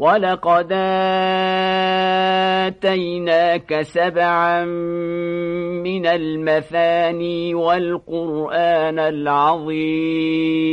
ولقد آتيناك سبعا من المثاني والقرآن العظيم